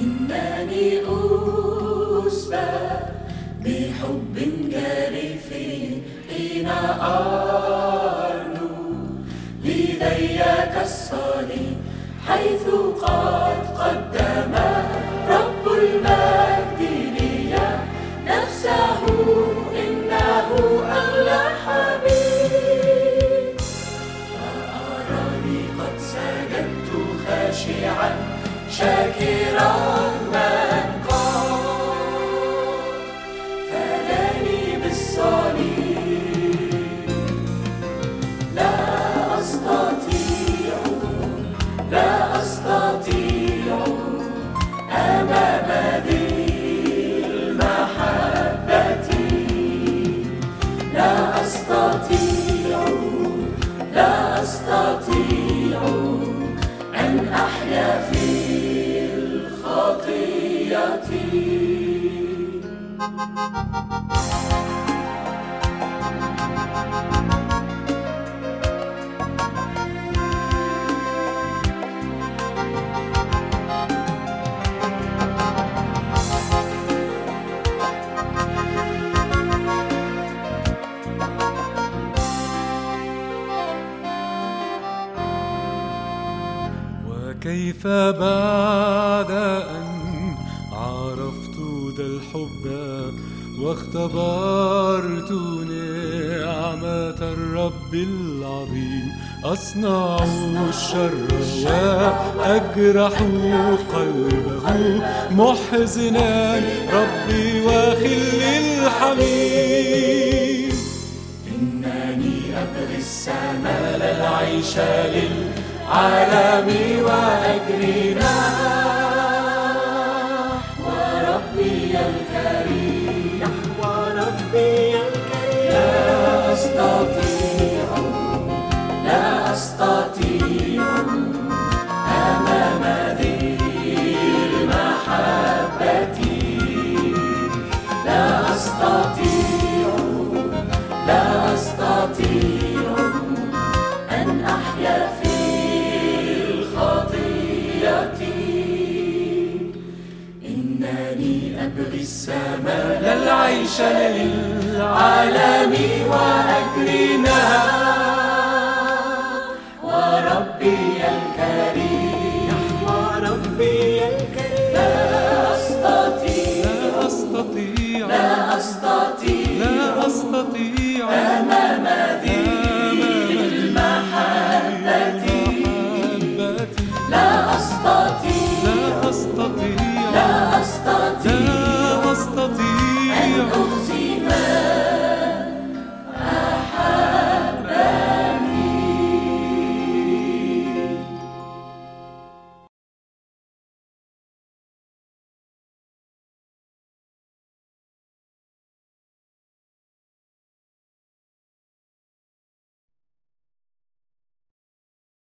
إنني أسبى بحب جارف حين أرنو لديك الصليب حيث قد قدم خاشعا شاكرا من قام فداني بالصليب. لا أستطيع لا أستطيع أمام ذي المحبة. لا أستطيع لا أستطيع أن أحيا في الخطيئة وكيف بعد أن عرفت ذا الحب واختبرت نعمة الرب العظيم. أصنع الشر وأجرح قلبه محزنا ربي وخلي الحميم إنني أبغي السماء العيش للعالم وأجري نحو ربي الكريم. نحو ربي الكريم. لا أستطيع لا أستطيع أمام ذي المحبة لا أستطيع لا أستطيع السماء لا العيش للعالم وأجرنا وربي الكريم. وربي الكريم. لا أستطيع. لا أستطيع. لا أستطيع. لا أستطيع. أمام ذي